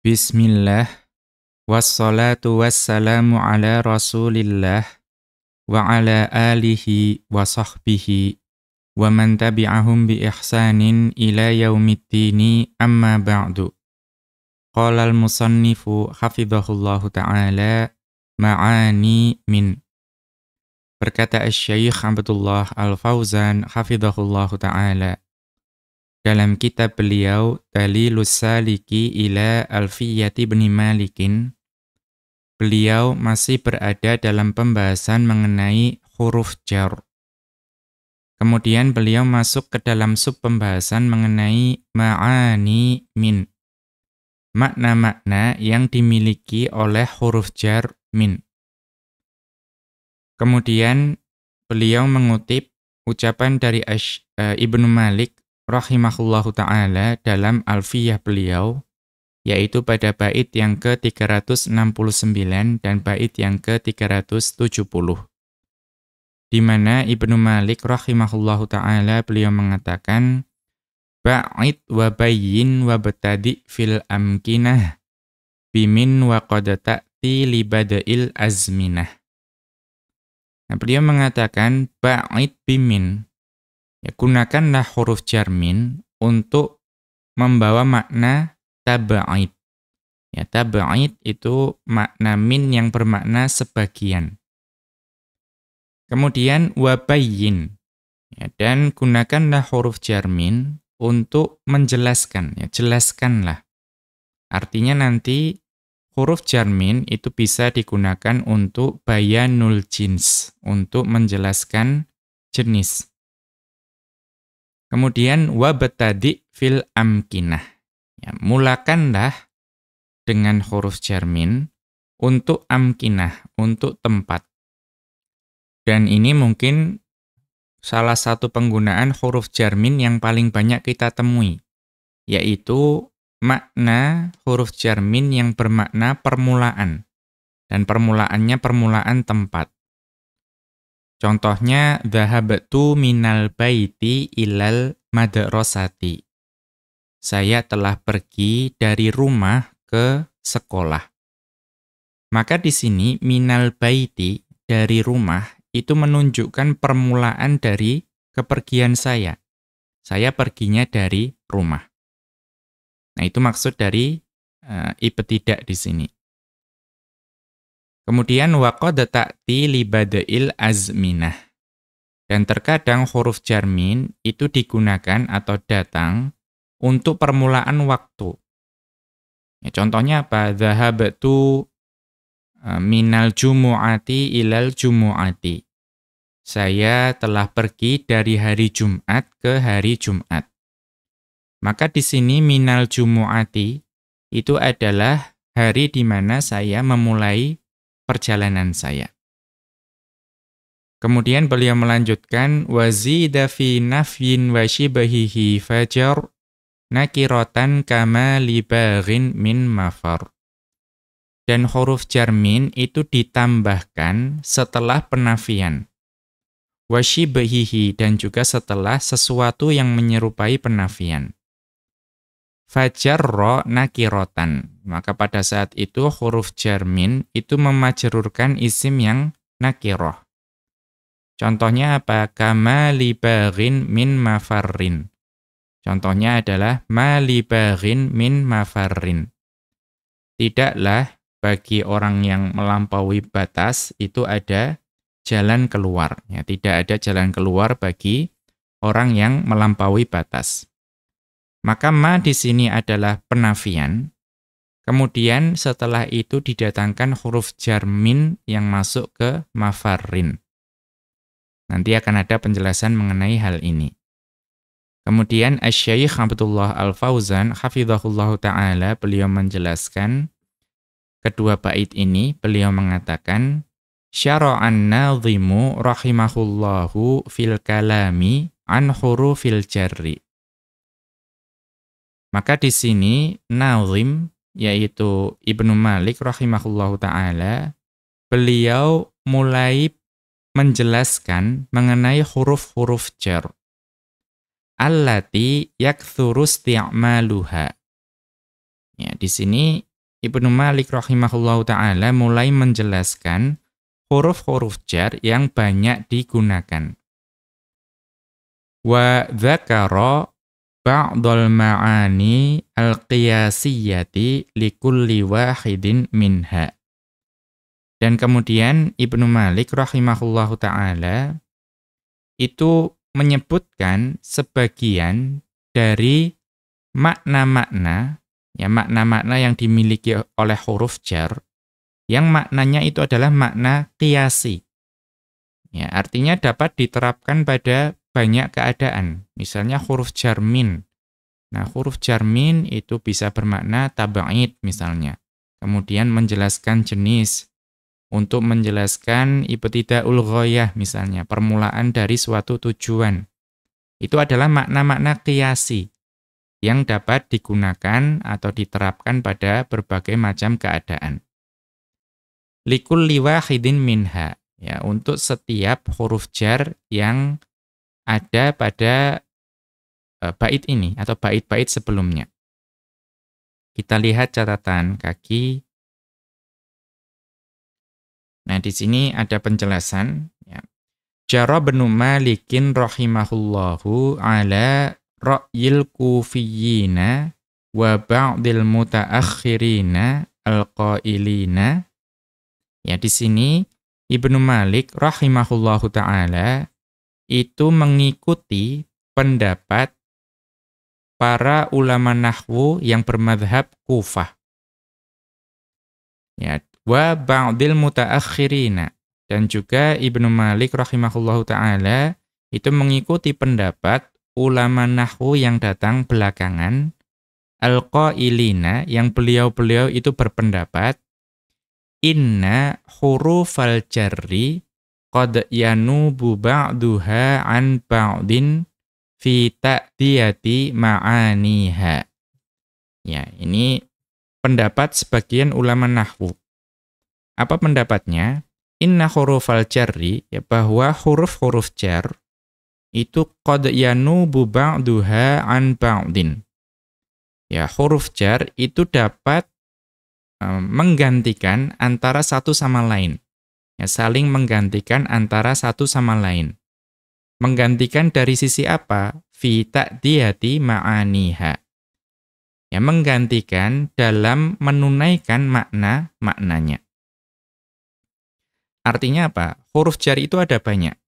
Bismillah. Wassalatu wassalamu ala rasulillah Wa ala alihi wa sahbihi Wa man tabi'ahum bi ihsanin ila yaumiddini amma ba'du. Qala al-musannifu hafidhahullahu ta'ala Ma'ani min. Berkata Syekh Abdullah Al-Fauzan hafidhahullahu ta'ala dalam kitab beliau Dalilus Saliki ila Alfiyati bin Malikin beliau masih berada dalam pembahasan mengenai huruf jar. Kemudian beliau masuk ke dalam sub pembahasan mengenai ma'ani min. Makna-makna yang dimiliki oleh huruf jar min. Kemudian beliau mengutip ucapan dari Ash, uh, Ibnu Malik rahimahullahu taala dalam alfiyah beliau yaitu pada bait yang ke-369 dan bait yang ke-370 di mana Ibnu Malik rahimahullahu taala beliau mengatakan ba'id wa bayyin wa betadi fil amkinah bimin wa qad ta'ti li azminah. Nah, beliau mengatakan ba'id bimin Ya, gunakanlah huruf jarmin untuk membawa makna taba'id. Ya, taba'id itu makna min yang bermakna sebagian. Kemudian wabayyin. Ya, dan gunakanlah huruf jarmin untuk menjelaskan. Ya, jelaskanlah. Artinya nanti huruf jarmin itu bisa digunakan untuk bayanul jins, untuk menjelaskan jenis. Kemudian wabtadi fil amkinah. Ya, mulakanlah dengan huruf jarmin untuk amkinah, untuk tempat. Dan ini mungkin salah satu penggunaan huruf jarmin yang paling banyak kita temui, yaitu makna huruf jarmin yang bermakna permulaan. Dan permulaannya permulaan tempat. Contohnya dhahabtu minal baiti ilal madrasati. Saya telah pergi dari rumah ke sekolah. Maka di sini minal baiti dari rumah itu menunjukkan permulaan dari kepergian saya. Saya perginya dari rumah. Nah, itu maksud dari uh, ibtidak di sini. Kemudian waqad ta'ti li bada'il azminah. Dan terkadang huruf jarmin itu digunakan atau datang untuk permulaan waktu. Ya, contohnya apa? Dhahabtu e, minal jumu'ati ilal jumu'ati. Saya telah pergi dari hari Jumat ke hari Jumat. Maka di sini minal jumu'ati itu adalah hari di mana saya memulai perjalanan saya. Kemudian beliau melanjutkan wazida fi nafyin wa shibahihi fajar nakiratan kama libaghin min mafar. Dan huruf jarmin itu ditambahkan setelah penafian. Washibahihi dan juga setelah sesuatu yang menyerupai penafian. Fajarro nakirotan. Maka pada saat itu huruf jarmin itu memajrurkan isim yang nakiroh. Contohnya apa? Kama libarin min mafarrin. Contohnya adalah malibarin min mafarrin. Tidaklah bagi orang yang melampaui batas itu ada jalan keluar. Ya, tidak ada jalan keluar bagi orang yang melampaui batas. Maka ma di sini adalah penafian. Kemudian setelah itu didatangkan huruf jarmin yang masuk ke mafarin. Nanti akan ada penjelasan mengenai hal ini. Kemudian Asy-Syaikh Abdullah Al-Fauzan hafizahullahu taala beliau menjelaskan kedua bait ini beliau mengatakan syara'an nadhimu rahimahullahu fil kalami an hurufil jarri maka di sini Nazim yaitu Ibnu Malik rahimahullahu taala beliau mulai menjelaskan mengenai huruf-huruf jar allati yakthuru isti'maluha. Ya, di sini Ibnu Malik rahimahullahu taala mulai menjelaskan huruf-huruf jar yang banyak digunakan. Wa dzakara ba'dal ma'ani al-qiyasiyati likulli wahidin minha. Dan kemudian Ibnu Malik rahimahullahu taala itu menyebutkan sebagian dari makna-makna ya makna-makna yang dimiliki oleh huruf jar yang maknanya itu adalah makna kiasi. Ya, artinya dapat diterapkan pada banyak keadaan. Misalnya huruf jar min. Nah, huruf jar min itu bisa bermakna taba'id misalnya. Kemudian menjelaskan jenis untuk menjelaskan ibtidaul ghayah misalnya, permulaan dari suatu tujuan. Itu adalah makna-makna kiasi yang dapat digunakan atau diterapkan pada berbagai macam keadaan. Likul liwahidin minha, ya, untuk setiap huruf jar yang ada pada uh, bait ini atau bait-bait sebelumnya. Kita lihat catatan kaki Nah, di sini ada penjelasan ya. Jara bin Malikin rahimahullahu ala ra'yil kufiyina wa ba'dil mutaakhirina alqailina. Ya, di sini Ibnu Malik rahimahullahu taala itu mengikuti pendapat para ulama nahwu yang bermadhab Kufah. Ya, wa ba'dil mutaakhirina dan juga Ibnu Malik rahimahullahu taala itu mengikuti pendapat ulama nahwu yang datang belakangan al-qailina yang beliau-beliau itu berpendapat inna hurufal jarri qad yanubu ba'duha an ba'din fi ta'diyati ma'aniha ya ini pendapat sebagian ulama nahwu apa pendapatnya? Inna hurufal jarri, ya bahwa huruf-huruf jar itu qad yanubu ba'duha an ba'din. Ya, huruf jar itu dapat um, menggantikan antara satu sama lain. Ya, saling menggantikan antara satu sama lain. Menggantikan dari sisi apa? Fi ta'diyati ma'aniha. Ya, menggantikan dalam menunaikan makna maknanya. Artinya apa? Huruf jar itu ada banyak.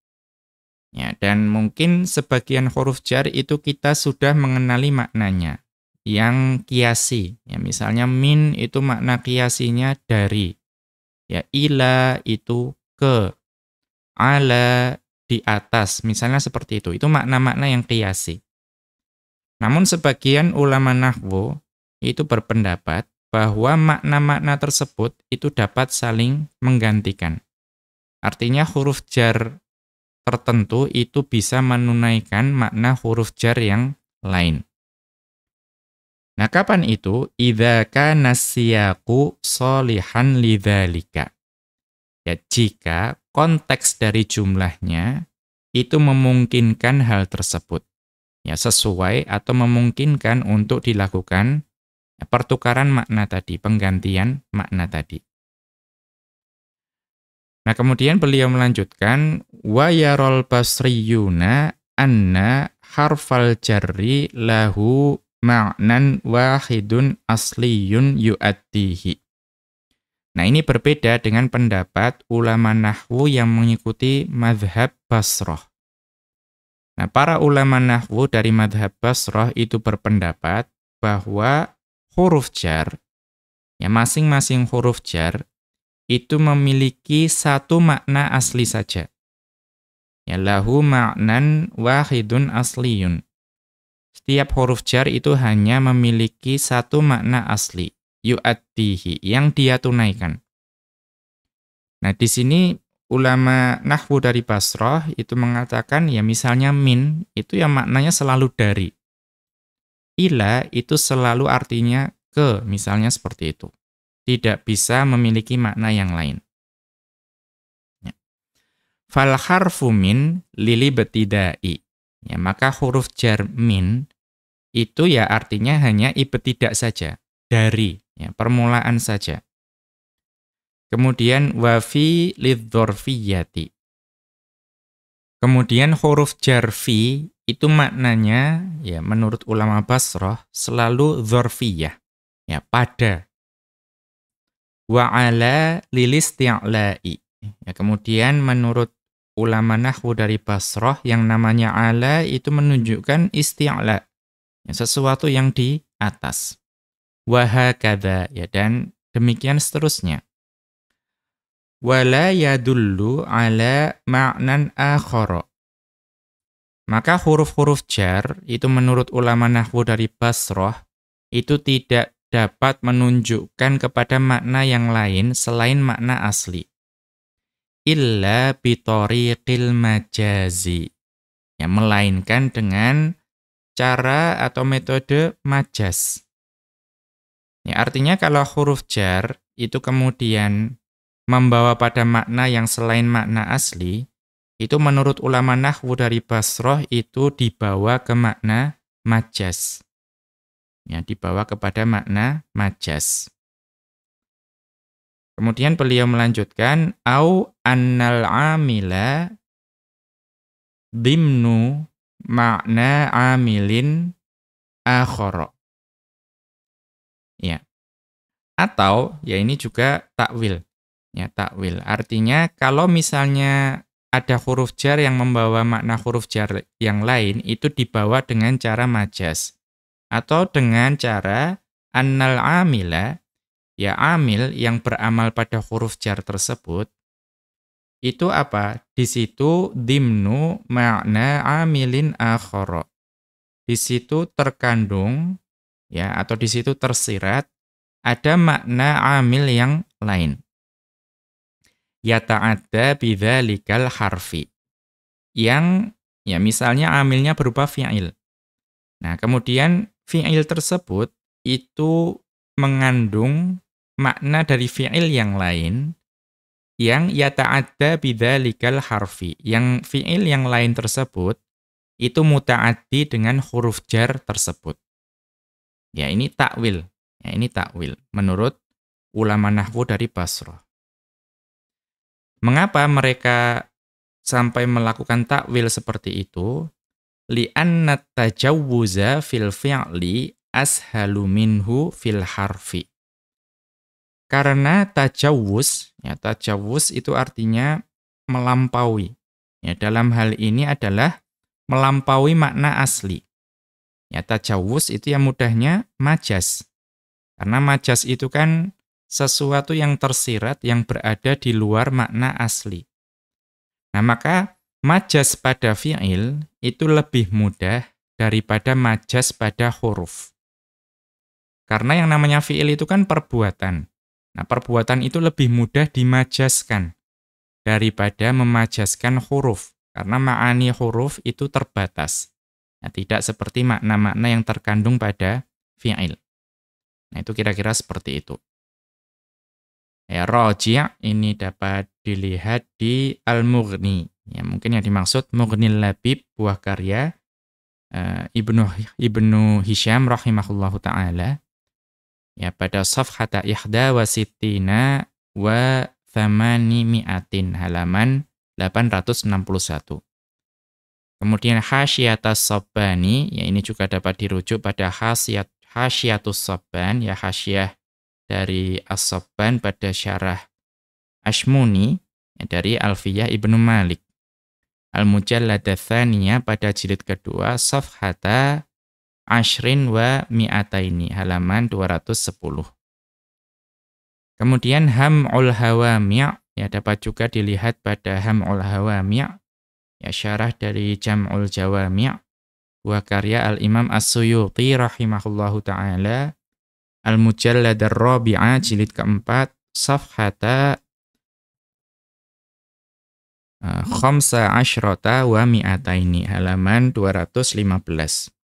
Ya, dan mungkin sebagian huruf jar itu kita sudah mengenali maknanya. Yang kiasi, ya misalnya min itu makna kiasinya dari. Ya, ila itu ke. Ala di atas, misalnya seperti itu. Itu makna-makna yang kiasi. Namun sebagian ulama nahwu itu berpendapat bahwa makna-makna tersebut itu dapat saling menggantikan. Artinya huruf jar tertentu itu bisa menunaikan makna huruf jar yang lain. Nah, kapan itu? Idza kana siyaqu solihan lidzalika. Ya, jika konteks dari jumlahnya itu memungkinkan hal tersebut. Ya, sesuai atau memungkinkan untuk dilakukan pertukaran makna tadi, penggantian makna tadi. Nah, kemudian beliau melanjutkan wa yarol basriyuna anna harfal jarri lahu ma'nan wahidun asliyun yu'addihi. Nah, ini berbeda dengan pendapat ulama nahwu yang mengikuti madhab Basrah. Nah, para ulama nahwu dari madhab Basrah itu berpendapat bahwa huruf jar, ya masing-masing huruf jar itu memiliki satu makna asli saja. Ya lahu ma'nan wahidun asliyun. Setiap huruf jar itu hanya memiliki satu makna asli, yu'addihi, yang dia tunaikan. Nah, di sini ulama nahwu dari Basrah itu mengatakan ya misalnya min itu yang maknanya selalu dari. Ila itu selalu artinya ke, misalnya seperti itu tidak bisa memiliki makna yang lain. Ya. Fal harfu min lili betidai. Ya, maka huruf jar min itu ya artinya hanya ibtidak saja, dari. Ya, permulaan saja. Kemudian wafi lidzorfiyati. Kemudian huruf jarfi itu maknanya ya menurut ulama Basrah selalu dzorfiyah. Ya, pada. Wa ala lilisti'la'i. Ya, kemudian menurut ulama nahwu dari Basrah yang namanya ala itu menunjukkan isti'la. Sesuatu yang di atas. Wahakadha ya dan demikian seterusnya. Wala yadullu ala ma'nan akhara. Maka huruf-huruf jar itu menurut ulama nahwu dari Basrah itu tidak dapat menunjukkan kepada makna yang lain selain makna asli. Illa bitariqil majazi. Ya, melainkan dengan cara atau metode majas. Ya, artinya kalau huruf jar itu kemudian membawa pada makna yang selain makna asli, itu menurut ulama nahwu dari Basroh itu dibawa ke makna majas. Ya, dibawa kepada makna majas. Kemudian beliau melanjutkan, au annal amila dimnu makna amilin akhara. Ya. Atau ya ini juga takwil. Ya, takwil. Artinya kalau misalnya ada huruf jar yang membawa makna huruf jar yang lain itu dibawa dengan cara majas atau dengan cara annal amila ya amil yang beramal pada huruf jar tersebut itu apa? Di situ dimnu makna amilin akhara. Di situ terkandung ya atau di situ tersirat ada makna amil yang lain. Yata'adda bidzalikal harfi. Yang ya misalnya amilnya berupa fi'il. Nah, kemudian fi'il tersebut itu mengandung makna dari fi'il yang lain yang yata'adda bidzalikal harfi. Yang fi'il yang lain tersebut itu muta'addi dengan huruf jar tersebut. Ya, ini takwil. Ya, ini takwil menurut ulama nahwu dari Basrah. Mengapa mereka sampai melakukan takwil seperti itu? Li'anna tajawuza fil fi'li ashalu minhu fil harfi. Karena tajawuz, ya tajawuz itu artinya melampaui. Ya, dalam hal ini adalah melampaui makna asli. Ya, tajawuz itu yang mudahnya majas. Karena majas itu kan sesuatu yang tersirat yang berada di luar makna asli. Nah, maka majas pada fi'il itu lebih mudah daripada majas pada huruf. Karena yang namanya fi'il itu kan perbuatan. Nah, perbuatan itu lebih mudah dimajaskan daripada memajaskan huruf. Karena ma'ani huruf itu terbatas. Nah, tidak seperti makna-makna yang terkandung pada fi'il. Nah, itu kira-kira seperti itu. Ya, roji' ini dapat dilihat di Al-Mughni. Ya, mungkin yang dimaksud Mughnil Labib, buah karya uh, Ibnu Ibnu Hisham rahimahullahu taala ya pada safhata ihda wa sittina wa thamani mi'atin halaman 861. Kemudian hasyiatas sabbani, ya ini juga dapat dirujuk pada hasyiat hasyiatus sabban, ya hasyiah dari as-sabban pada syarah Ashmuni, ya dari Alfiyah Ibnu Malik. Al-Mujalladathaniyah pada jilid kedua, safhata ashrin wa mi'ataini, halaman 210. Kemudian ham'ul hawami' ya dapat juga dilihat pada ham'ul hawami' ya syarah dari jam'ul jawami' wa karya al-imam as-suyuti rahimahullahu ta'ala al-mujallad ar-rabi'ah jilid keempat safhata uh, khamsa asyrata wa mi'ataini halaman 215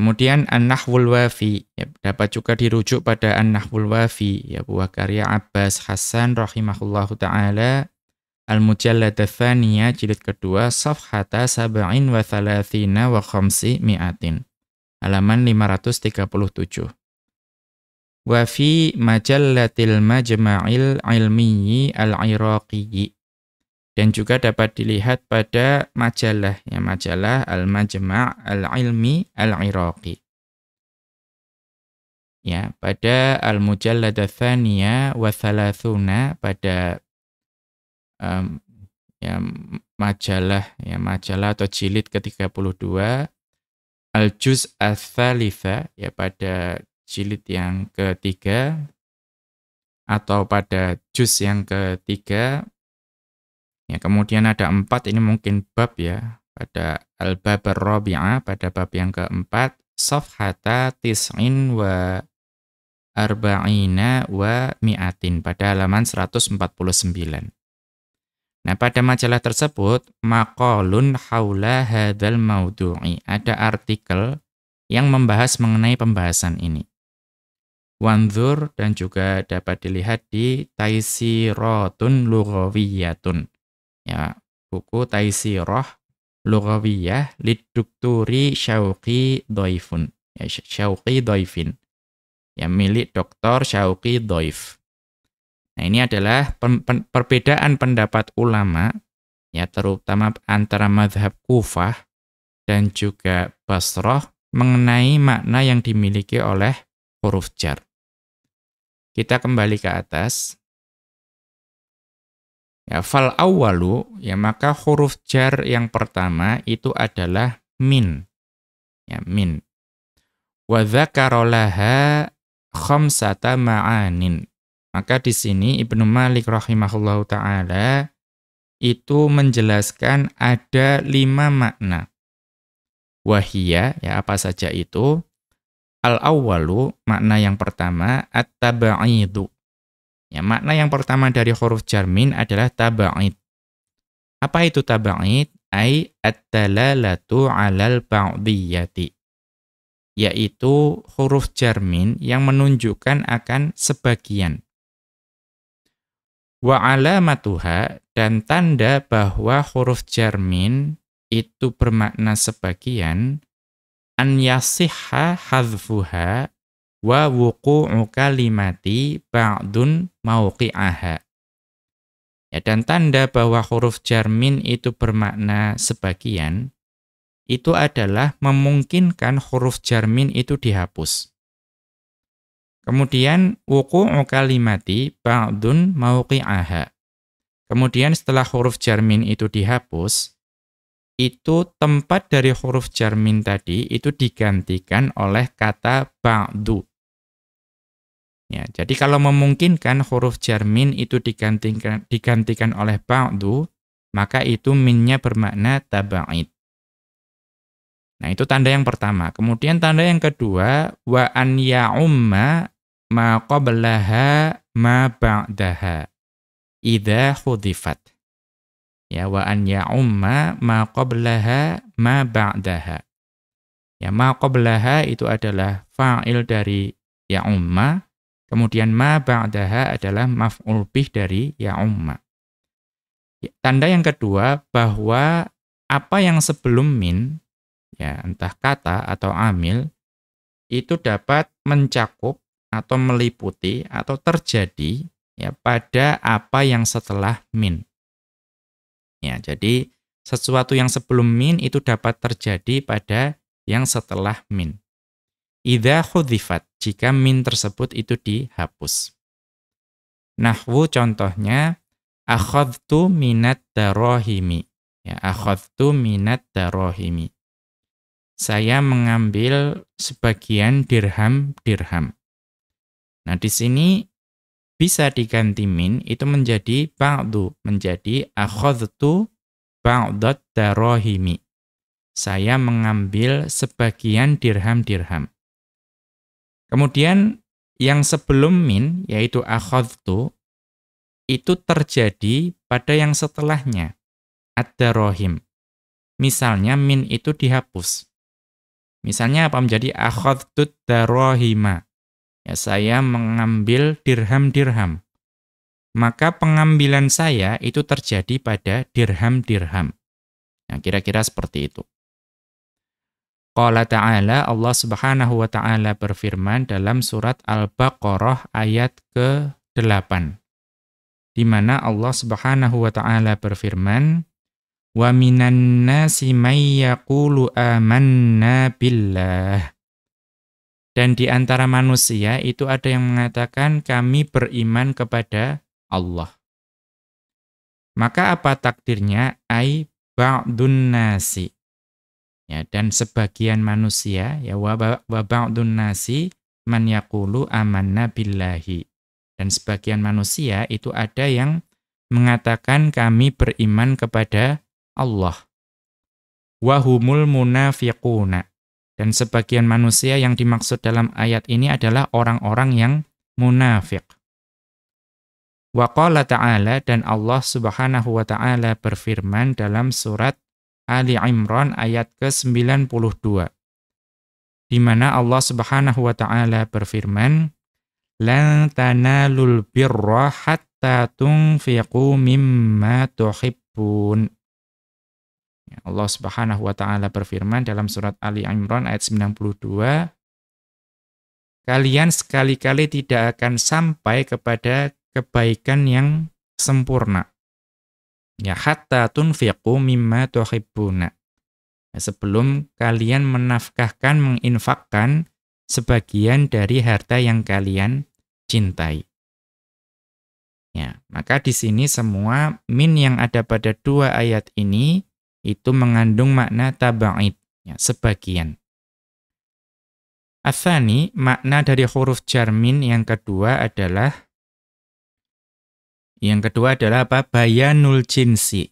Kemudian An-Nahwul Wafi. Ya, dapat juga dirujuk pada An-Nahwul Wafi ya buah karya Abbas Hasan rahimahullahu taala. Al-Mujallad Tsaniyah jilid kedua safhata sab'in wa thalathina wa khamsi mi'atin. Halaman 537. wa fi majallatil majma'il ilmiyi al-iraqiyyi dan juga dapat dilihat pada majalah ya majalah Al-Majma' Al-Ilmi Al-Iraqi. Ya, pada Al-Mujallad Tsaniya wa Thalathuna pada um, ya majalah ya majalah atau jilid ke-32 Al-Juz Ats-Tsalitsa ya pada jilid yang ketiga atau pada juz yang ketiga Ya, kemudian ada empat, ini mungkin bab ya. Pada al-bab rabi'ah, pada bab yang keempat, safhata tis'in wa arba'ina wa mi'atin, pada halaman 149. Nah, pada majalah tersebut, maqalun haula hadal maudu'i. Ada artikel yang membahas mengenai pembahasan ini. Wanzur dan juga dapat dilihat di Taisiratun Lughawiyatun ya buku Taisirah Lughawiyah Lidukturi Syauqi Doifun ya Syauqi Doifin ya milik Dr. Syauqi Doif nah ini adalah pen, pen, perbedaan pendapat ulama ya terutama antara madhab Kufah dan juga Basrah mengenai makna yang dimiliki oleh huruf jar. Kita kembali ke atas. Ya, fal awalu, ya maka huruf jar yang pertama itu adalah min. Ya, min. Wa dzakarolaha khamsata ma'anin. Maka di sini Ibnu Malik rahimahullahu taala itu menjelaskan ada lima makna. Wahia, ya apa saja itu? Al-awwalu, makna yang pertama, at-taba'idu. Ya, makna yang pertama dari huruf jarmin adalah taba'id. Apa itu taba'id? Ai at-talalatu 'alal ba'diyati. Yaitu huruf jarmin yang menunjukkan akan sebagian. Wa alamatuha dan tanda bahwa huruf jarmin itu bermakna sebagian an yasihha hadfuha wa wuqu'u kalimati ba'dun mauqi'aha. Ya, dan tanda bahwa huruf jarmin itu bermakna sebagian, itu adalah memungkinkan huruf jarmin itu dihapus. Kemudian wuqu'u kalimati ba'dun mauqi'aha. Kemudian setelah huruf jarmin itu dihapus, itu tempat dari huruf jarmin tadi itu digantikan oleh kata ba'du. Ya, jadi kalau memungkinkan huruf jarmin itu digantikan digantikan oleh ba'du, maka itu minnya bermakna taba'id. Nah, itu tanda yang pertama. Kemudian tanda yang kedua, wa an ya'umma ma qablaha ma ba'daha idza hudifat. Ya, wa an ya'umma ma qablaha ma ba'daha. Ya, ma qablaha itu adalah fa'il dari ya'umma Kemudian ma ba'daha adalah maf'ul bih dari ya'umma. Tanda yang kedua bahwa apa yang sebelum min, ya entah kata atau amil, itu dapat mencakup atau meliputi atau terjadi ya pada apa yang setelah min. Ya, jadi sesuatu yang sebelum min itu dapat terjadi pada yang setelah min. Idza khudhifat, jika min tersebut itu dihapus. Nahwu contohnya, akhadtu minat darohimi. Ya, akhadtu minat darohimi. Saya mengambil sebagian dirham-dirham. Nah, di sini bisa diganti min, itu menjadi ba'du, menjadi akhadtu ba'dat darohimi. Saya mengambil sebagian dirham-dirham. Kemudian yang sebelum min, yaitu akhadtu, itu terjadi pada yang setelahnya, ad-darohim. Misalnya min itu dihapus. Misalnya apa menjadi akhadtu darohima. Ya, saya mengambil dirham-dirham. Maka pengambilan saya itu terjadi pada dirham-dirham. Nah, kira-kira seperti itu. Qala ta'ala Allah Subhanahu wa taala berfirman dalam surat Al-Baqarah ayat ke-8 di mana Allah Subhanahu wa taala berfirman Wa minan nasi may yaqulu amanna billah dan di antara manusia itu ada yang mengatakan kami beriman kepada Allah. Maka apa takdirnya? Ai ba'dun nasi. Ya, dan sebagian manusia ya wa ba'dun nasi man yaqulu amanna billahi. Dan sebagian manusia itu ada yang mengatakan kami beriman kepada Allah. Wahumul munafiquna. Dan sebagian manusia yang dimaksud dalam ayat ini adalah orang-orang yang munafik. Wa ta'ala dan Allah Subhanahu wa taala berfirman dalam surat Ali Imran ayat ke-92. Di mana Allah Subhanahu wa taala berfirman, "Lan tanalul birra hatta tunfiqu mimma tuhibbun." Ya, Allah Subhanahu wa taala berfirman dalam surat Ali Imran ayat 92, kalian sekali-kali tidak akan sampai kepada kebaikan yang sempurna. Ya hatta tunfiqu mimma tuhibbuna. Ya, sebelum kalian menafkahkan, menginfakkan sebagian dari harta yang kalian cintai. Ya, maka di sini semua min yang ada pada dua ayat ini itu mengandung makna taba'id, ya, sebagian. Athani, makna dari huruf jarmin yang kedua adalah yang kedua adalah apa? Bayanul jinsi.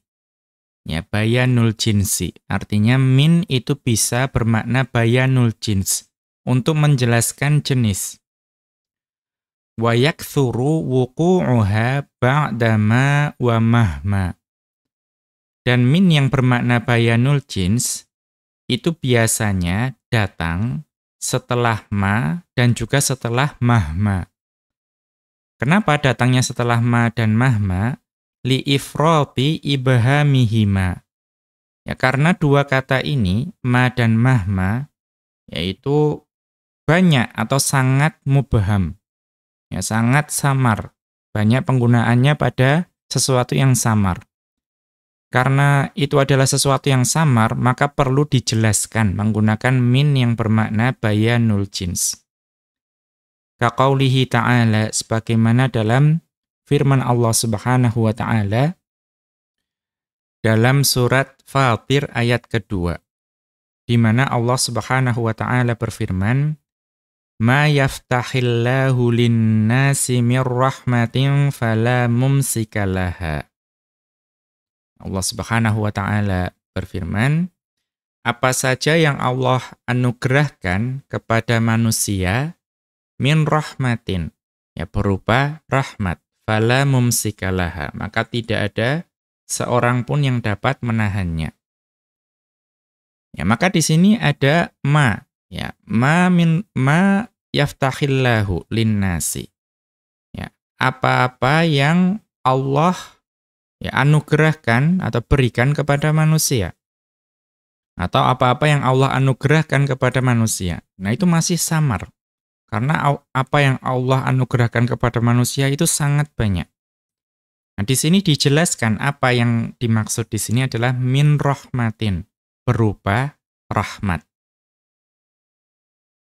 Ya, bayanul jinsi. Artinya min itu bisa bermakna bayanul jins untuk menjelaskan jenis. Wa yakthuru wuqu'uha ba'dama wa mahma. Dan min yang bermakna bayanul jins itu biasanya datang setelah ma dan juga setelah mahma. Kenapa datangnya setelah ma dan mahma? Li ibhamihima. Ya karena dua kata ini, ma dan mahma, yaitu banyak atau sangat mubham. Ya sangat samar. Banyak penggunaannya pada sesuatu yang samar. Karena itu adalah sesuatu yang samar, maka perlu dijelaskan menggunakan min yang bermakna bayanul jins. Kaqaulihi ta'ala sebagaimana dalam firman Allah Subhanahu wa taala dalam surat Fatir ayat kedua di mana Allah Subhanahu wa taala berfirman Ma yaftahillahu lin-nasi mir rahmatin fala mumsika laha. Allah Subhanahu wa taala berfirman, apa saja yang Allah anugerahkan kepada manusia min rahmatin. Ya berupa rahmat. Fala mumsikalaha maka tidak ada seorang pun yang dapat menahannya. Ya maka di sini ada ma. Ya ma min ma yaftahillahu linnasi. Ya apa-apa yang Allah ya anugerahkan atau berikan kepada manusia. Atau apa-apa yang Allah anugerahkan kepada manusia. Nah, itu masih samar. Karena apa yang Allah anugerahkan kepada manusia itu sangat banyak. Nah, di sini dijelaskan apa yang dimaksud di sini adalah min rahmatin, berupa rahmat.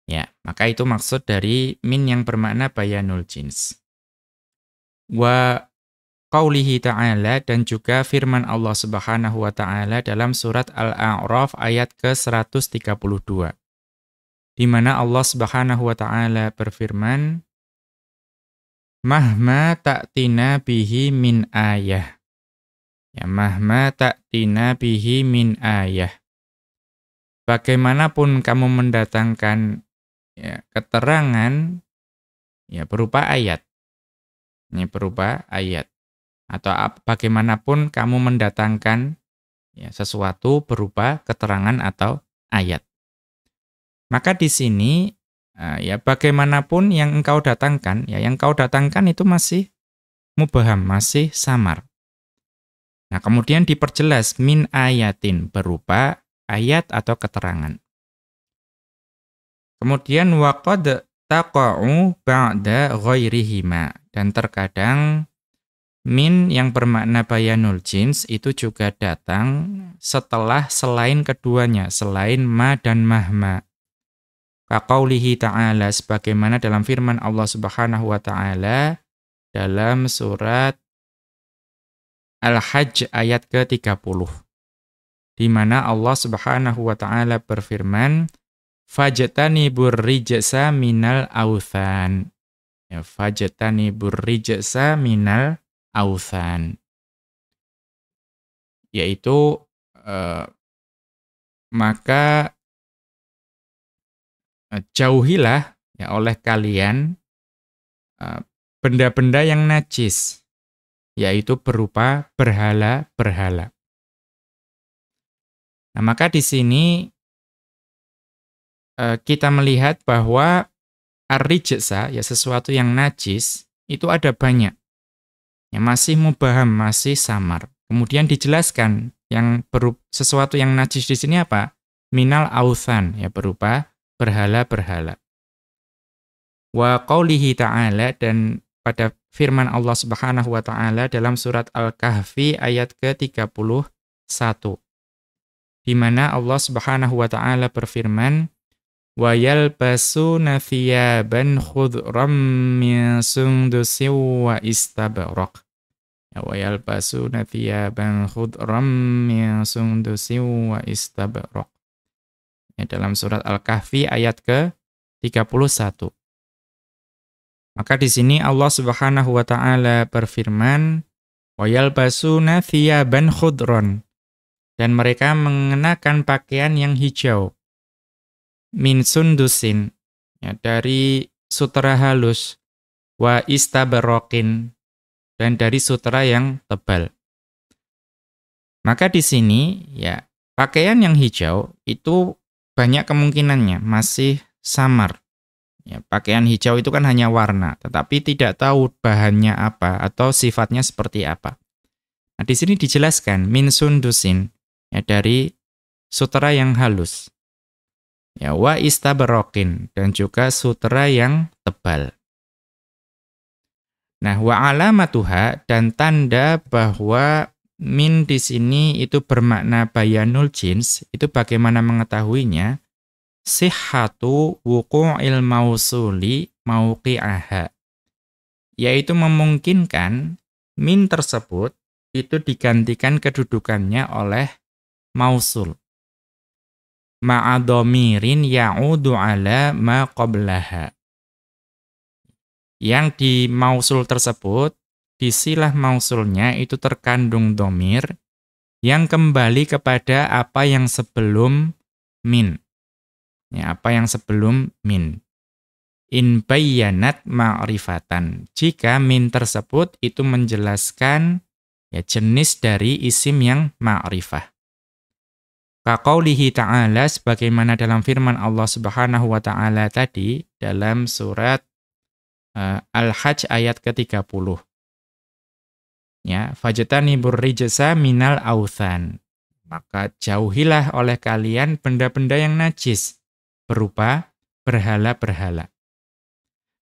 Ya, maka itu maksud dari min yang bermakna bayanul jins. Wa qaulihi ta'ala dan juga firman Allah Subhanahu wa taala dalam surat Al-A'raf ayat ke-132. Di mana Allah Subhanahu wa taala berfirman, "Mahma ta'tina bihi min ayah." Ya, mahma ta'tina bihi min ayah. Bagaimanapun kamu mendatangkan ya, keterangan ya berupa ayat. Ini berupa ayat atau bagaimanapun kamu mendatangkan ya, sesuatu berupa keterangan atau ayat. Maka di sini uh, ya bagaimanapun yang engkau datangkan, ya yang engkau datangkan itu masih mubaham, masih samar. Nah, kemudian diperjelas min ayatin berupa ayat atau keterangan. Kemudian waqad taqa'u ba'da ghairihima dan terkadang min yang bermakna bayanul jins itu juga datang setelah selain keduanya, selain ma dan mahma. Kaqaulihi ta'ala sebagaimana dalam firman Allah Subhanahu wa taala dalam surat Al-Hajj ayat ke-30. Di mana Allah Subhanahu wa taala berfirman, Fajtani burrijsa minal authan. Ya, fajtani burrijsa minal authan. Yaitu uh, maka jauhilah ya oleh kalian benda-benda uh, yang najis yaitu berupa berhala-berhala. Nah, maka di sini Eh, kita melihat bahwa ar-rijsa, ya sesuatu yang najis, itu ada banyak. Yang masih mubaham, masih samar. Kemudian dijelaskan yang berup, sesuatu yang najis di sini apa? Minal authan, ya berupa berhala-berhala. Wa qawlihi ta'ala dan pada firman Allah Subhanahu wa taala dalam surat Al-Kahfi ayat ke-31 di mana Allah Subhanahu wa taala berfirman wa yalbasuna thiyaban khudram min sundusin wa istabraq. Ya wa yalbasuna thiyaban khudram min sundusin wa istabraq ya dalam surat Al-Kahfi ayat ke 31 maka di sini Allah Subhanahu wa taala berfirman wa yalbasuna thiyaban khudron. Dan mereka mengenakan pakaian yang hijau. Min sundusin. Ya, dari sutra halus. Wa istabarokin dan dari sutra yang tebal. Maka di sini ya pakaian yang hijau itu banyak kemungkinannya masih samar. Ya, pakaian hijau itu kan hanya warna, tetapi tidak tahu bahannya apa atau sifatnya seperti apa. Nah, di sini dijelaskan min sundusin ya dari sutra yang halus ya wa istabarokin dan juga sutra yang tebal. Nah, wa alamatuha dan tanda bahwa min di sini itu bermakna bayanul jins, itu bagaimana mengetahuinya? Sihhatu wuqu'il mausuli mauqi'aha. Yaitu memungkinkan min tersebut itu digantikan kedudukannya oleh mausul ma'adomirin ya'udu ala ma qablaha. Yang di mausul tersebut, di silah mausulnya itu terkandung domir yang kembali kepada apa yang sebelum min. Ya, apa yang sebelum min. In bayyanat ma'rifatan. Jika min tersebut itu menjelaskan ya jenis dari isim yang ma'rifah. Kaqaulihi ta'ala sebagaimana dalam firman Allah Subhanahu wa taala tadi dalam surat uh, Al-Hajj ayat ke-30. Ya, fajtani burrijsa minal authan. Maka jauhilah oleh kalian benda-benda yang najis berupa berhala-berhala.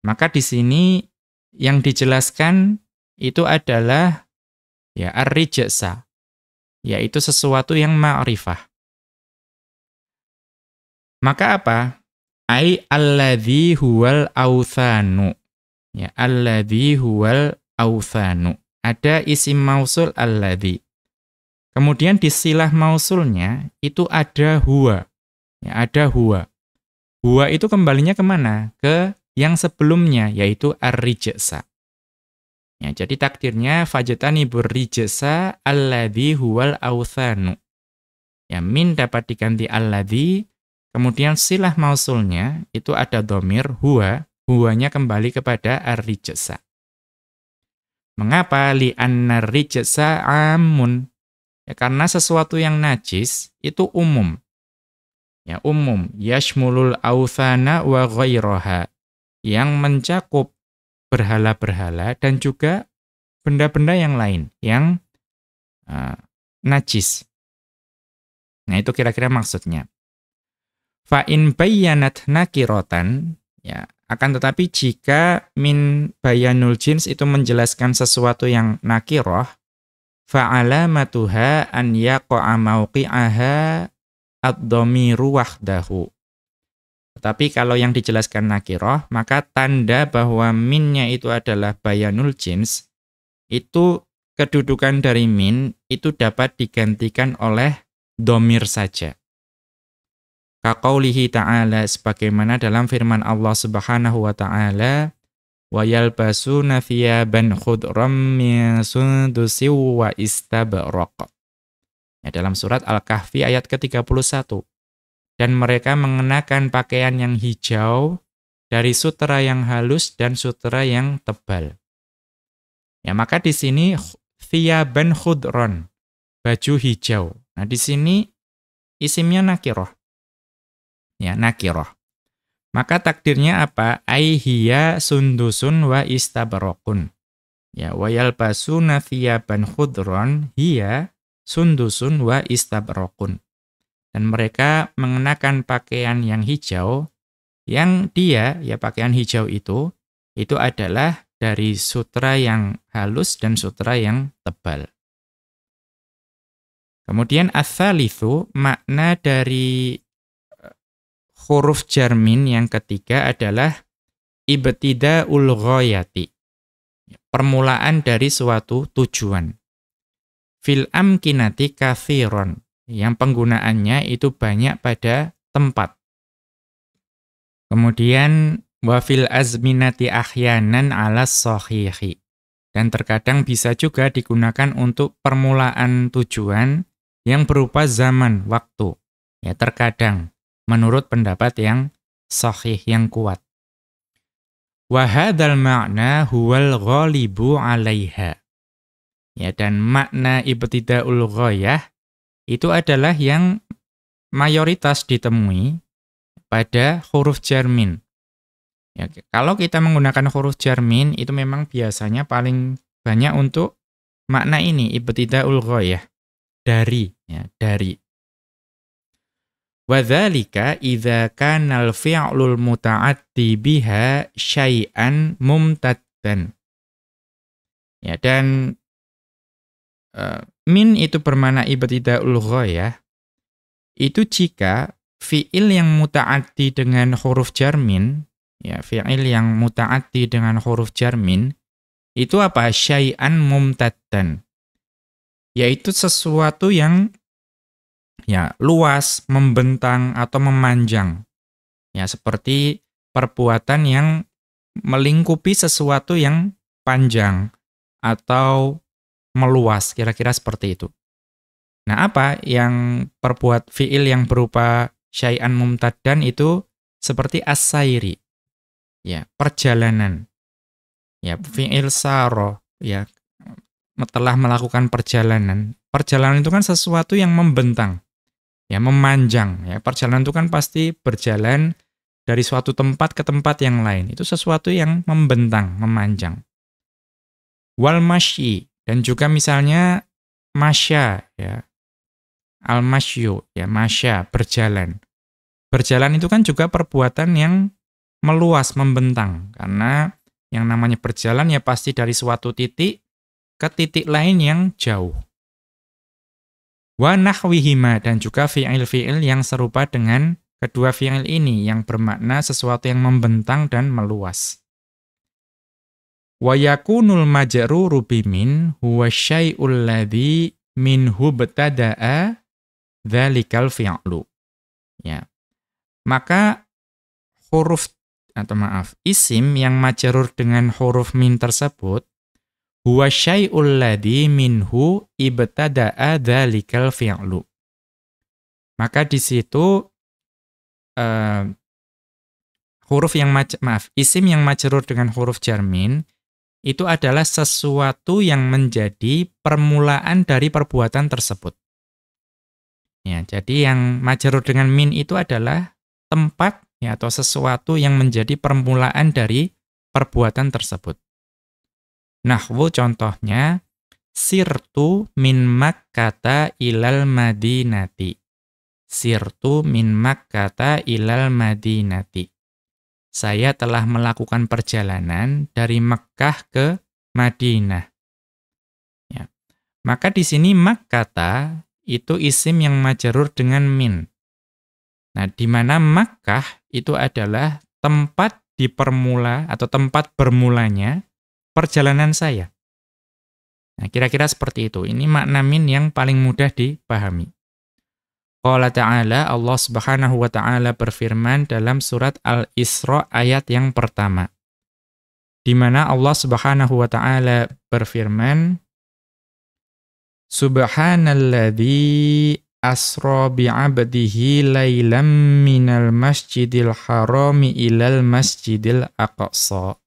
Maka di sini yang dijelaskan itu adalah ya ar-rijsa, yaitu sesuatu yang ma'rifah. Maka apa? Ai alladhi huwal authanu. Ya, alladhi huwal authanu. Ada isim mausul alladhi. Kemudian di silah mausulnya itu ada huwa. Ya, ada huwa. Huwa itu kembalinya ke mana? Ke yang sebelumnya, yaitu ar-rijsa. Ya, jadi takdirnya fajatani burrijsa alladhi huwal authanu. Ya, min dapat diganti alladhi Kemudian silah mausulnya itu ada domir huwa, huwanya kembali kepada ar-rijsa. Mengapa li anna rijsa amun? Ya karena sesuatu yang najis itu umum. Ya umum, yashmulul authana wa ghairaha yang mencakup berhala-berhala dan juga benda-benda yang lain yang uh, najis. Nah, itu kira-kira maksudnya. Fa in bayyanat nakirotan, ya, akan tetapi jika min bayanul jins itu menjelaskan sesuatu yang nakiroh, fa'alamatuha an yaqa'a mauqi'aha ad-dhamiru wahdahu. Tetapi kalau yang dijelaskan nakiroh, maka tanda bahwa minnya itu adalah bayanul jins, itu kedudukan dari min itu dapat digantikan oleh domir saja. Kaqaulihi ta'ala sebagaimana dalam firman Allah Subhanahu wa taala wa yalbasuna thiyaban khudram min sundusi wa istabraq. Ya, dalam surat Al-Kahfi ayat ke-31. Dan mereka mengenakan pakaian yang hijau dari sutra yang halus dan sutra yang tebal. Ya, maka di sini thiyaban khudron, baju hijau. Nah, di sini isimnya nakiroh ya nakiroh. Maka takdirnya apa? Aihiya sundusun wa istabarokun. Ya, wa yalbasuna thiyaban khudron hiya sundusun wa istabarokun. Dan mereka mengenakan pakaian yang hijau, yang dia, ya pakaian hijau itu, itu adalah dari sutra yang halus dan sutra yang tebal. Kemudian asalisu makna dari huruf jarmin yang ketiga adalah ibtida'ul ghayati. Permulaan dari suatu tujuan. Fil amkinati kathiron. Yang penggunaannya itu banyak pada tempat. Kemudian wafil azminati ahyanan ala sahihi. Dan terkadang bisa juga digunakan untuk permulaan tujuan yang berupa zaman, waktu. Ya, terkadang menurut pendapat yang sahih yang kuat. Wahadal makna huwal ghalibu alaiha. Ya, dan makna ibtida'ul ghayah itu adalah yang mayoritas ditemui pada huruf jarmin. Ya, kalau kita menggunakan huruf jarmin itu memang biasanya paling banyak untuk makna ini ibtida'ul ghayah dari ya, dari Wadzalika idza kana al-fi'lul muta'addi biha syai'an mumtaddan. Ya dan uh, min itu bermakna ibtidaul ghayah. Itu jika fi'il yang muta'addi dengan huruf jarmin ya fi'il yang muta'addi dengan huruf jarmin itu apa? Syai'an mumtaddan. Yaitu sesuatu yang ya luas, membentang atau memanjang. Ya, seperti perbuatan yang melingkupi sesuatu yang panjang atau meluas, kira-kira seperti itu. Nah, apa yang perbuat fiil yang berupa syai'an mumtaddan itu seperti as-sairi. Ya, perjalanan. Ya, fiil saro, ya telah melakukan perjalanan. Perjalanan itu kan sesuatu yang membentang ya memanjang ya. Perjalanan itu kan pasti berjalan dari suatu tempat ke tempat yang lain. Itu sesuatu yang membentang memanjang. Wal masyi dan juga misalnya masya ya. Al masyu ya masya berjalan. Berjalan itu kan juga perbuatan yang meluas membentang. Karena yang namanya berjalan ya pasti dari suatu titik ke titik lain yang jauh Wa nahwihima dan juga fi'il-fi'il yang serupa dengan kedua fi'il ini yang bermakna sesuatu yang membentang dan meluas. Wa yakunul majruru bimin huwa syai'ul ladzi minhu btada'a dzalikal fi'lu. Ya. Maka huruf atau maaf, isim yang majrur dengan huruf min tersebut huwa syai'ul ladzi minhu ibtada'a dzalikal fi'lu. Maka di situ uh, huruf yang maaf, isim yang majrur dengan huruf jarmin itu adalah sesuatu yang menjadi permulaan dari perbuatan tersebut. Ya, jadi yang majrur dengan min itu adalah tempat ya atau sesuatu yang menjadi permulaan dari perbuatan tersebut. Nahwu contohnya, sirtu min makkata ilal madinati. sirtu min Makkata ilal Madinati. Saya telah melakukan perjalanan dari Mekkah ke Madinah. Ya. Maka di sini Makkata itu isim yang majarur dengan min. Nah, di mana Makkah itu adalah tempat di permula atau tempat bermulanya perjalanan saya. Nah, kira-kira seperti itu. Ini makna min yang paling mudah dipahami. Qala ta'ala, Allah subhanahu wa ta'ala berfirman dalam surat Al-Isra ayat yang pertama. Di mana Allah subhanahu wa ta'ala berfirman, Subhanalladzi asra bi'abdihi laylam minal masjidil harami ilal masjidil aqsa.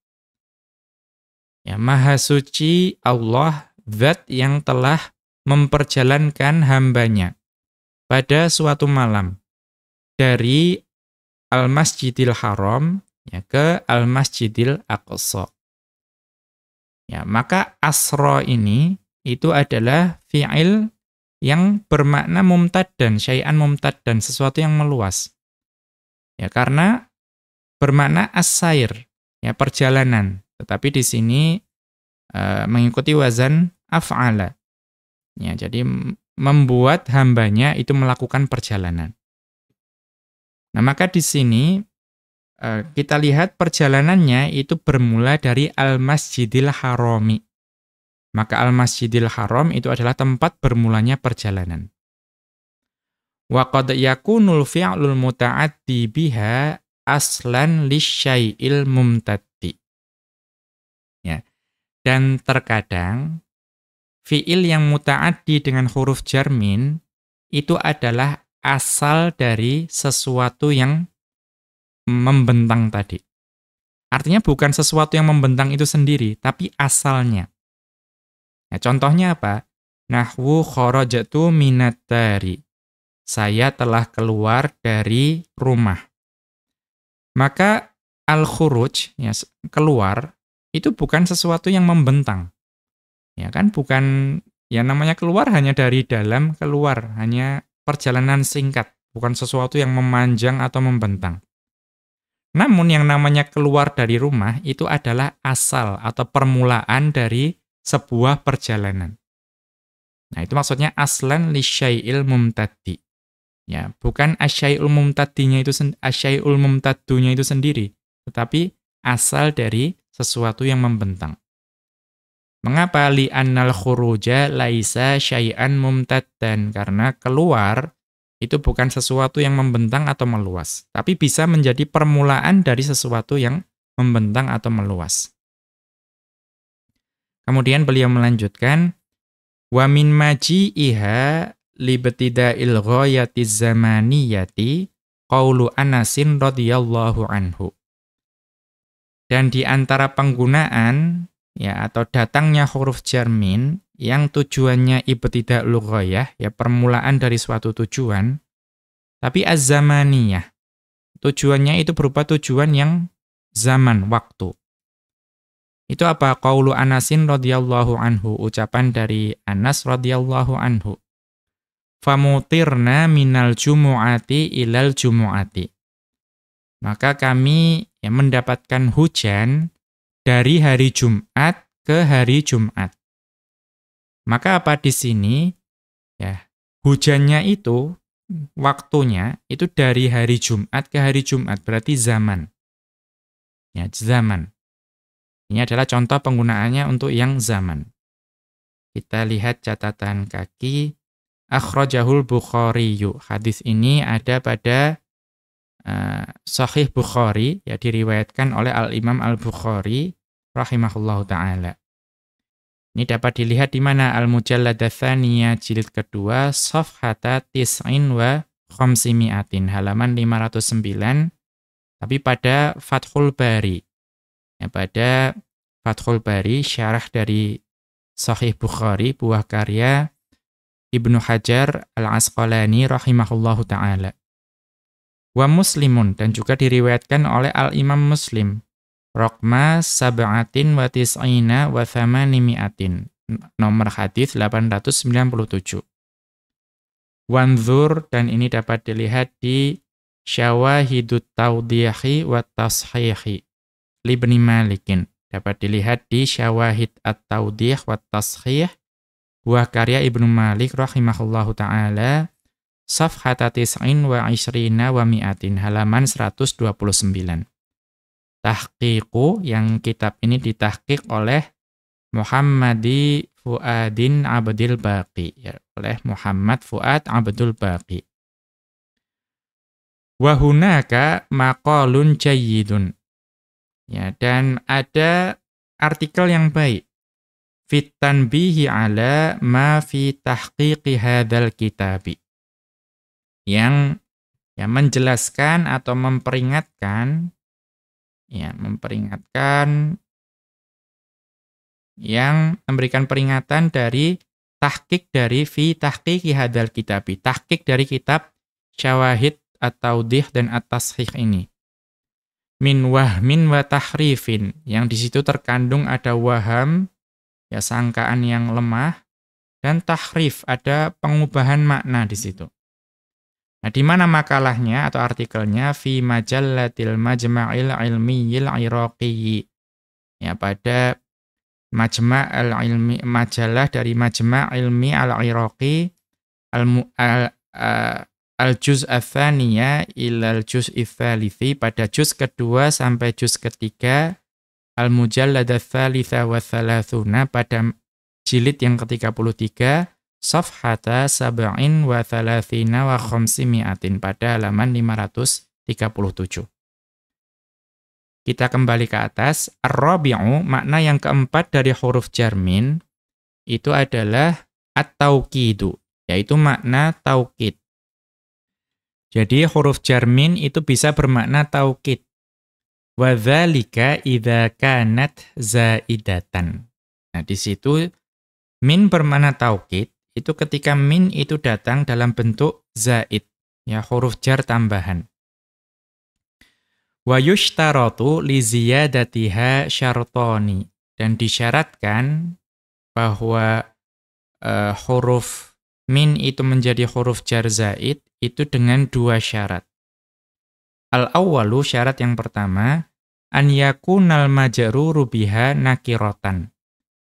Ya, maha suci Allah, zat yang telah memperjalankan hambanya pada suatu malam dari Al-Masjidil Haram ya, ke Al-Masjidil Aqsa. Ya, maka asro ini itu adalah fi'il yang bermakna mumtad dan syai'an mumtad dan sesuatu yang meluas. Ya, karena bermakna asair, ya perjalanan. Tetapi di sini uh, mengikuti wazan af'ala. Ya, jadi membuat hambanya itu melakukan perjalanan. Nah, maka di sini uh, kita lihat perjalanannya itu bermula dari Al-Masjidil Harami. Maka Al-Masjidil Haram itu adalah tempat bermulanya perjalanan. Wa qad yakunul fi'lul muta'addi biha aslan lisyai'il mumtaddi. Dan terkadang fi'il yang muta'addi dengan huruf jarmin itu adalah asal dari sesuatu yang membentang tadi. Artinya bukan sesuatu yang membentang itu sendiri, tapi asalnya. Nah, contohnya apa? Nahwu kharajatu minat dari. Saya telah keluar dari rumah. Maka al-khuruj, ya, keluar, itu bukan sesuatu yang membentang. Ya kan, bukan, ya namanya keluar hanya dari dalam keluar, hanya perjalanan singkat, bukan sesuatu yang memanjang atau membentang. Namun yang namanya keluar dari rumah itu adalah asal atau permulaan dari sebuah perjalanan. Nah, itu maksudnya aslan li syai'il mumtaddi. Ya, bukan asyai'ul mumtaddinya itu asyai'ul mumtaddunya itu sendiri, tetapi asal dari sesuatu yang membentang. Mengapa li annal khuruja laisa syai'an mumtaddan? Karena keluar itu bukan sesuatu yang membentang atau meluas, tapi bisa menjadi permulaan dari sesuatu yang membentang atau meluas. Kemudian beliau melanjutkan wa min maji'iha libtida'il ghayati zamaniyati qaulu Anasin radhiyallahu anhu. Dan di antara penggunaan ya atau datangnya huruf jarmin yang tujuannya ibtida'ul ghayah ya permulaan dari suatu tujuan tapi az-zamaniyah tujuannya itu berupa tujuan yang zaman waktu itu apa? Qaulu Anasin radhiyallahu anhu, ucapan dari Anas radhiyallahu anhu. Famutirna minal jumu'ati ilal jumu'ati. Maka kami ya, mendapatkan hujan dari hari Jumat ke hari Jumat. Maka apa di sini? Ya, hujannya itu waktunya itu dari hari Jumat ke hari Jumat, berarti zaman. Ya, zaman. Ini adalah contoh penggunaannya untuk yang zaman. Kita lihat catatan kaki. Akhrajahul Bukhari. Hadis ini ada pada uh, Sahih Bukhari, ya diriwayatkan oleh Al-Imam Al-Bukhari rahimahullahu taala. Ini dapat dilihat di mana Al-Mujalladats jilid kedua safhata tis'in wa khamsimi'atin halaman 509 tapi pada Fathul Bari Ya, pada Fathul Bari, syarah dari Sahih Bukhari, buah karya Ibnu Hajar Al-Asqalani rahimahullahu ta'ala. Wa muslimun, dan juga diriwayatkan oleh Al-Imam Muslim. Rokma sab'atin wa tis'ina wa thamanimi'atin. Nomor hadis 897. Wanzur dan ini dapat dilihat di Syawahidut Tawdihi wa Tashihi Libni Malikin. Dapat dilihat di Syawahid At-Tawdih wa Tashih buah karya Ibnu Malik rahimahullahu taala Safhata tis'in wa isrina wa mi'atin halaman 129. Tahqiqu yang kitab ini ditahqiq oleh Muhammadi Fuadin Abdul Baqi ya, oleh Muhammad Fuad Abdul Baqi. Wa hunaka maqalun jayyidun. Ya, dan ada artikel yang baik. Fit tanbihi ala ma fi tahqiqi hadzal kitabi yang ya menjelaskan atau memperingatkan ya memperingatkan yang memberikan peringatan dari tahqiq dari fi tahqiqi hadal kitabi tahqiq dari kitab syawahid atau dih dan atas ini. Min wahmin wa tahrifin yang di situ terkandung ada waham ya sangkaan yang lemah dan tahrif ada pengubahan makna di situ Nah, di mana makalahnya atau artikelnya? Fi majallatil majma'il ilmiyil iraqi. Ya, pada majma' al-ilmi majalah dari majma' ilmi al-iraqi al, al, al juz ats-tsaniyah ila al juz tsalithi pada juz kedua sampai juz ketiga al mujallad ats-tsalitsa wa tsalatsuna. Pada jilid yang ke-33 Safhata sab'in wa thalathina wa mi'atin pada halaman 537. Kita kembali ke atas. Ar-rabi'u, makna yang keempat dari huruf jarmin, itu adalah at-tauqidu, yaitu makna taukid. Jadi huruf jarmin itu bisa bermakna taukid. Wa dzalika idza kanat zaidatan. Nah, di situ min bermakna taukid itu ketika min itu datang dalam bentuk zaid, ya huruf jar tambahan. Wa yushtaratu li ziyadatiha syartani dan disyaratkan bahwa uh, huruf min itu menjadi huruf jar zaid itu dengan dua syarat. Al-awwalu syarat yang pertama an yakunal majruru biha nakiratan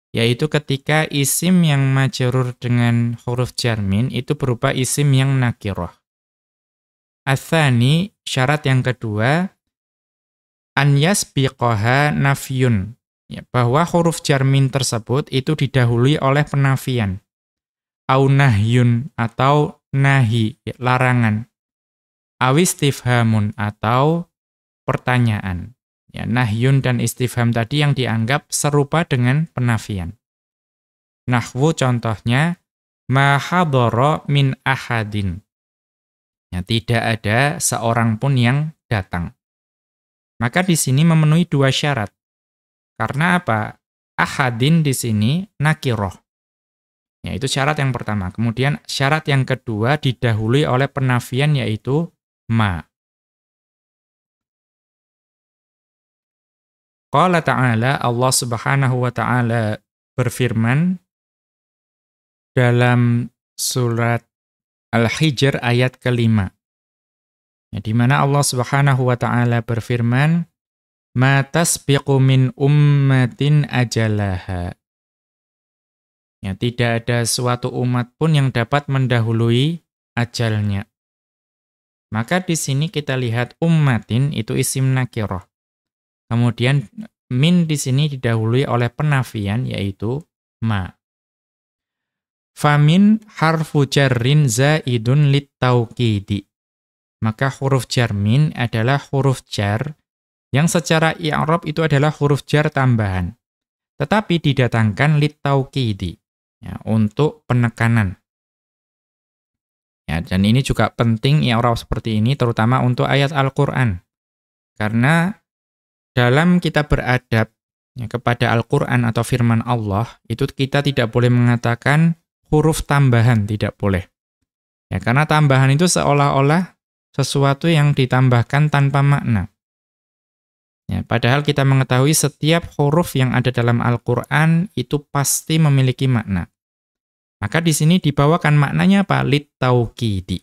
yaitu ketika isim yang majrur dengan huruf jarmin itu berupa isim yang nakiroh. Athani, syarat yang kedua, an yasbiqoha nafyun, ya, bahwa huruf jarmin tersebut itu didahului oleh penafian. Au nahyun atau nahi, ya, larangan. Awistifhamun atau pertanyaan. Ya, nahyun dan istifham tadi yang dianggap serupa dengan penafian. Nahwu contohnya, mahadoro min ahadin. Ya, tidak ada seorang pun yang datang. Maka di sini memenuhi dua syarat. Karena apa? Ahadin di sini nakiroh. Ya, itu syarat yang pertama. Kemudian syarat yang kedua didahului oleh penafian yaitu ma. Qala ta'ala Allah Subhanahu wa taala berfirman dalam surat Al-Hijr ayat kelima. Ya, di mana Allah Subhanahu wa taala berfirman, "Ma tasbiqu min ummatin ajalaha." Ya, tidak ada suatu umat pun yang dapat mendahului ajalnya. Maka di sini kita lihat ummatin itu isim nakirah. Kemudian min di sini didahului oleh penafian yaitu ma. Famin harfu jarrin zaidun littauqidi. Maka huruf jar min adalah huruf jar yang secara i'rab itu adalah huruf jar tambahan. Tetapi didatangkan littauqidi ya, untuk penekanan. Ya, dan ini juga penting i'rab seperti ini terutama untuk ayat Al-Qur'an. Karena dalam kita beradab ya, kepada Al-Quran atau firman Allah, itu kita tidak boleh mengatakan huruf tambahan, tidak boleh. Ya, karena tambahan itu seolah-olah sesuatu yang ditambahkan tanpa makna. Ya, padahal kita mengetahui setiap huruf yang ada dalam Al-Quran itu pasti memiliki makna. Maka di sini dibawakan maknanya apa? Lit taukidi.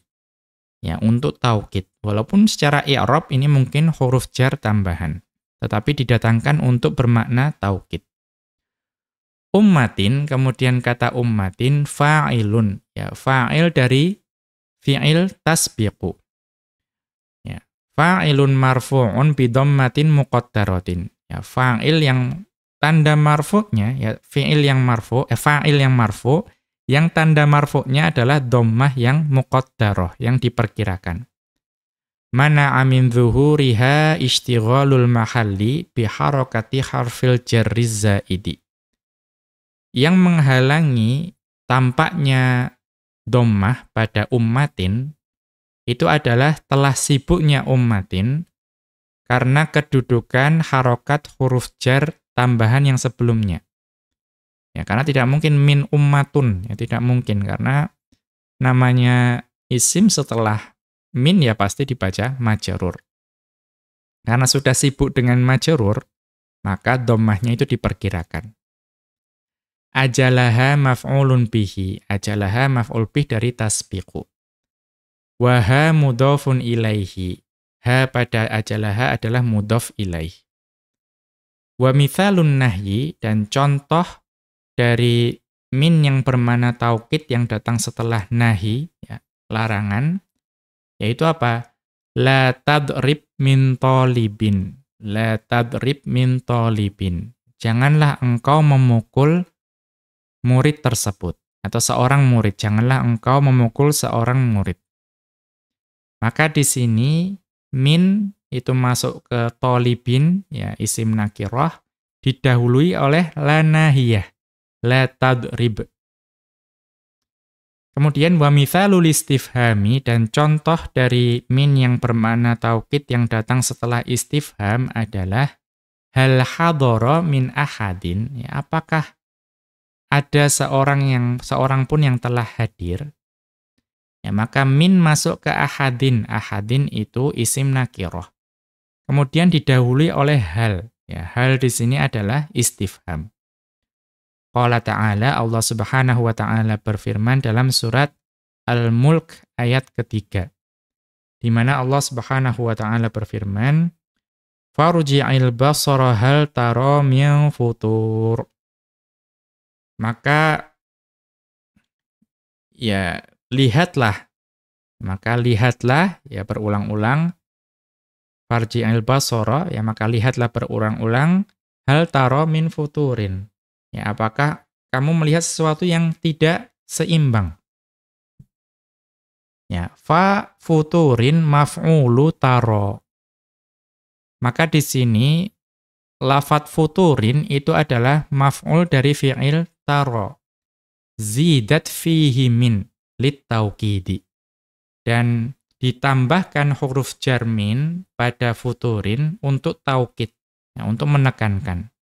Ya, untuk taukid. Walaupun secara i'rab ini mungkin huruf jar tambahan, tetapi didatangkan untuk bermakna taukid. Ummatin, kemudian kata ummatin fa'ilun. Ya, fa'il dari fi'il tasbiqu. Ya, fa'ilun marfu'un bidhammatin muqaddaratin. Ya, fa'il yang tanda marfu'nya ya fi'il yang marfu' eh, fa'il yang marfu' yang tanda marfu'nya adalah dhammah yang muqaddarah yang diperkirakan. Mana amin zuhuriha istighalul mahalli biharakati harfil jarriz yang menghalangi tampaknya dommah pada ummatin itu adalah telah sibuknya ummatin karena kedudukan harokat huruf jar tambahan yang sebelumnya. Ya, karena tidak mungkin min ummatun, ya tidak mungkin karena namanya isim setelah min ya pasti dibaca majerur. Karena sudah sibuk dengan majerur, maka dommahnya itu diperkirakan. Ajalaha maf'ulun bihi. Ajalaha maf'ul bih dari tasbiqu. Waha mudofun ilaihi. Ha pada ajalaha adalah mudof ilaih. Wa mithalun nahyi dan contoh dari min yang bermana taukid yang datang setelah nahi, ya, larangan, yaitu apa? La tadrib min tolibin. La tadrib min tolibin. Janganlah engkau memukul murid tersebut atau seorang murid. Janganlah engkau memukul seorang murid. Maka di sini min itu masuk ke tolibin, ya isim nakirah, didahului oleh la nahiyah, la tadrib. Kemudian wa mithalul istifhami dan contoh dari min yang bermakna taukid yang datang setelah istifham adalah hal hadara min ahadin, ya apakah ada seorang yang seorang pun yang telah hadir, ya maka min masuk ke ahadin. Ahadin itu isim nakiroh. Kemudian didahului oleh hal. Ya, hal di sini adalah istifham. Qala ta'ala Allah Subhanahu wa taala berfirman dalam surat Al-Mulk ayat ketiga. Di mana Allah Subhanahu wa taala berfirman, "Farji'il basara hal tara min futur." maka ya lihatlah maka lihatlah ya berulang-ulang farji al basara ya maka lihatlah berulang-ulang hal taro min futurin ya apakah kamu melihat sesuatu yang tidak seimbang ya fa futurin maf'ulu taro maka di sini lafat futurin itu adalah maf'ul dari fi'il taro. Zidat fihi min littaukidi. Dan ditambahkan huruf jarmin pada futurin untuk taukid, ya, untuk menekankan.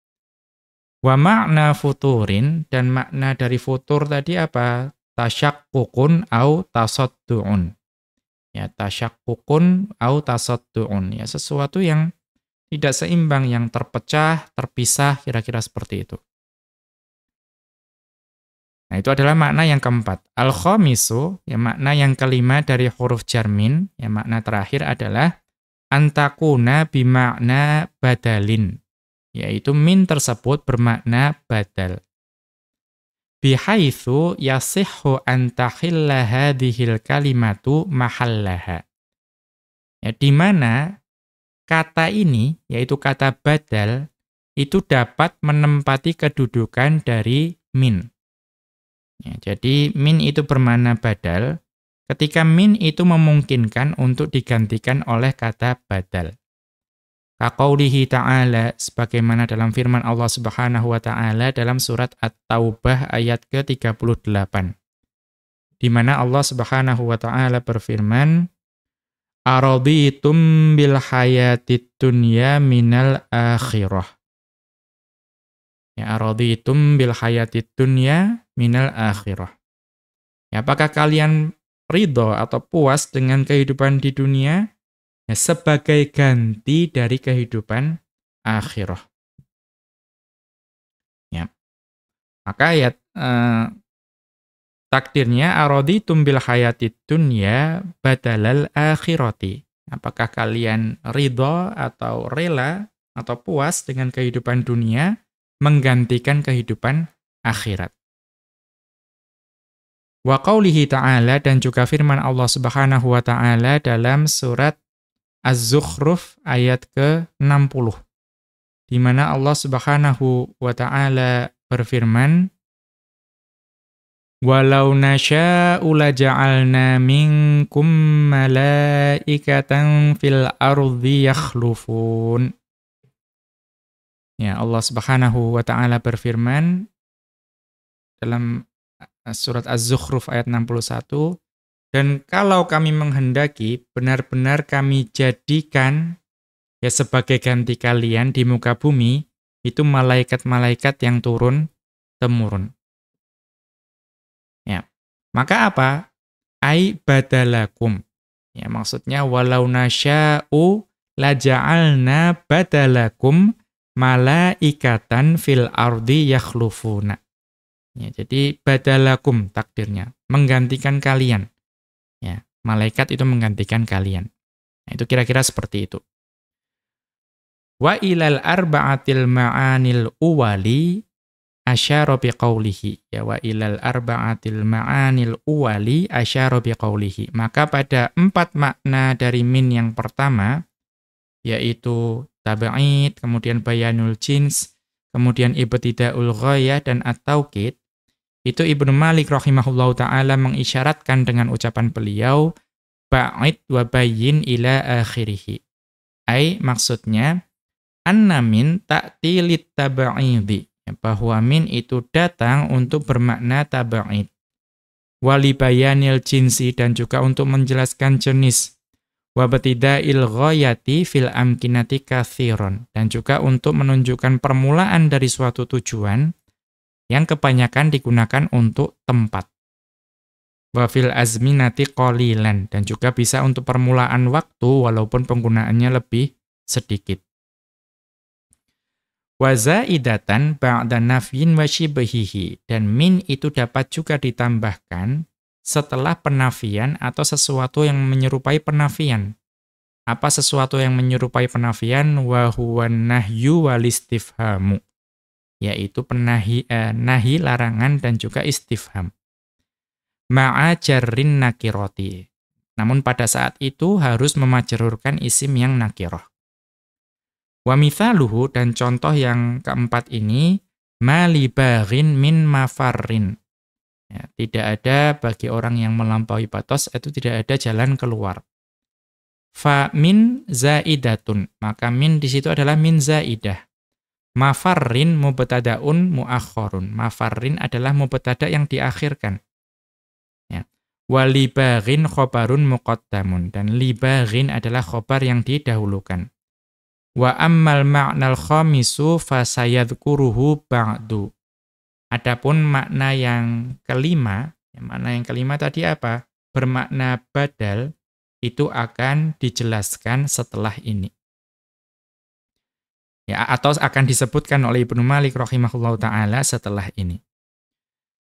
Wa makna futurin dan makna dari futur tadi apa? Tasyakkukun au tasoddu'un. Ya, tasyakkukun au tasoddu'un. Ya, sesuatu yang tidak seimbang, yang terpecah, terpisah, kira-kira seperti itu. Nah, itu adalah makna yang keempat. Al-khamisu, ya makna yang kelima dari huruf jarmin, ya makna terakhir adalah antakuna bimakna badalin, yaitu min tersebut bermakna badal. Bihaitsu yasihhu an takhilla kalimatu mahallaha. Ya, di mana kata ini, yaitu kata badal, itu dapat menempati kedudukan dari min. Ya, jadi min itu bermakna badal ketika min itu memungkinkan untuk digantikan oleh kata badal. Kaqaulihi ta'ala sebagaimana dalam firman Allah Subhanahu wa taala dalam surat At-Taubah ayat ke-38. Di mana Allah Subhanahu wa taala berfirman Araditum bil hayatid dunya minal akhirah. Ya araditum bil hayatid dunya minal akhirah. Ya, apakah kalian ridho atau puas dengan kehidupan di dunia ya, sebagai ganti dari kehidupan akhirah? Ya. Maka ayat eh, Takdirnya arodi tumbil hayati dunya badalal akhirati. Apakah kalian ridho atau rela atau puas dengan kehidupan dunia menggantikan kehidupan akhirat. Wa qawlihi ta'ala dan juga firman Allah Subhanahu wa taala dalam surat Az-Zukhruf ayat ke-60 di mana Allah Subhanahu wa taala berfirman Walau nasha'u laja'alna minkum malaikatan fil ardi yakhlufun. Ya, Allah Subhanahu wa taala berfirman dalam surat Az-Zukhruf ayat 61, dan kalau kami menghendaki benar-benar kami jadikan ya sebagai ganti kalian di muka bumi itu malaikat-malaikat yang turun temurun. Maka apa? Ai badalakum. Ya, maksudnya walau nasya'u laja'alna badalakum malaikatan fil ardi yakhlufuna. Ya, jadi badalakum takdirnya, menggantikan kalian. Malaikat itu menggantikan kalian. Nah, itu kira-kira seperti itu. Wa ilal arba'atil ma'anil uwali asyara biqaulihi ya wa ilal arba'atil ma'anil uwali asyara biqaulihi maka pada empat makna dari min yang pertama yaitu tab'id kemudian bayanul jins kemudian ibtidaul ghayah dan at-taukid itu Ibnu Malik rahimahullahu taala mengisyaratkan dengan ucapan beliau ba'id wa bayyin ila akhirih ai maksudnya anna min ta'ti lit tab'idi Ya, bahwa min itu datang untuk bermakna taba'id. Wali bayanil jinsi dan juga untuk menjelaskan jenis. Wabatida'il ghayati fil amkinati kathiron. Dan juga untuk menunjukkan permulaan dari suatu tujuan yang kebanyakan digunakan untuk tempat. Wafil azminati qalilan dan juga bisa untuk permulaan waktu walaupun penggunaannya lebih sedikit. Wazaidatan ba'da nafyin wa shibhihi. Dan min itu dapat juga ditambahkan setelah penafian atau sesuatu yang menyerupai penafian. Apa sesuatu yang menyerupai penafian? Wa huwa nahyu wal istifhamu. Yaitu penahi, eh, nahi larangan dan juga istifham. Ma'a jarrin nakiroti. Namun pada saat itu harus memajerurkan isim yang nakiroh. Wa mithaluhu dan contoh yang keempat ini malibaghin min mafarrin. Ya, tidak ada bagi orang yang melampaui batas itu tidak ada jalan keluar. Fa min zaidatun, maka min di situ adalah min zaidah. Mafarrin mubtadaun muakhkharun. Mafarrin adalah mubtada yang diakhirkan. Ya. Walibaghin khobarun muqaddamun dan libaghin adalah khobar yang didahulukan. Wa ammal ma'nal khamisu fasayadkuruhu ba'du. Adapun makna yang kelima, ya makna yang kelima tadi apa? Bermakna badal itu akan dijelaskan setelah ini. Ya, atau akan disebutkan oleh Ibnu Malik rahimahullahu taala setelah ini.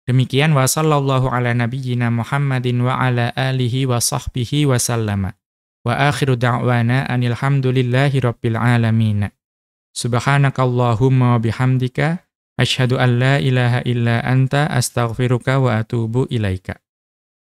Demikian wa sallallahu ala nabiyyina Muhammadin wa ala alihi wa sahbihi wa sallama. Wa akhiru da'wana anil hamdulillahi rabbil alamin. Subhanakallahumma bihamdika asyhadu an la ilaha illa anta astaghfiruka wa atubu ilaika.